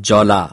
جالا